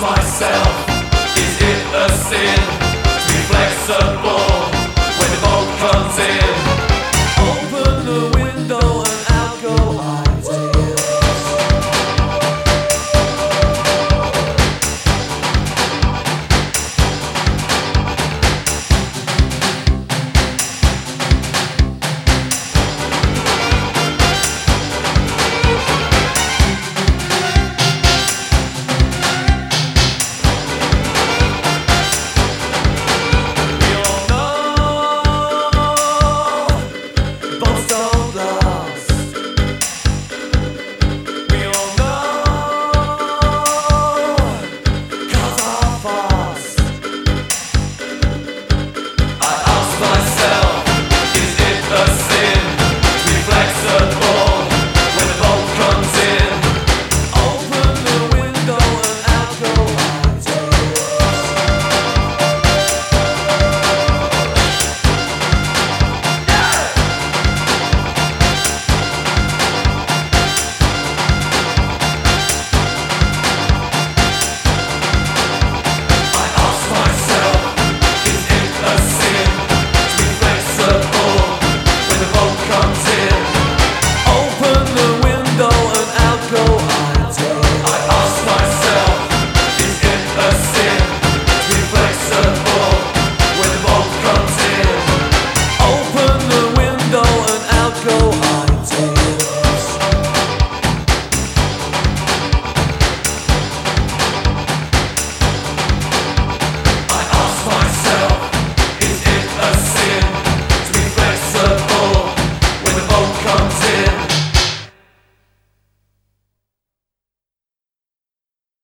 myself, is it a sin to be flexible?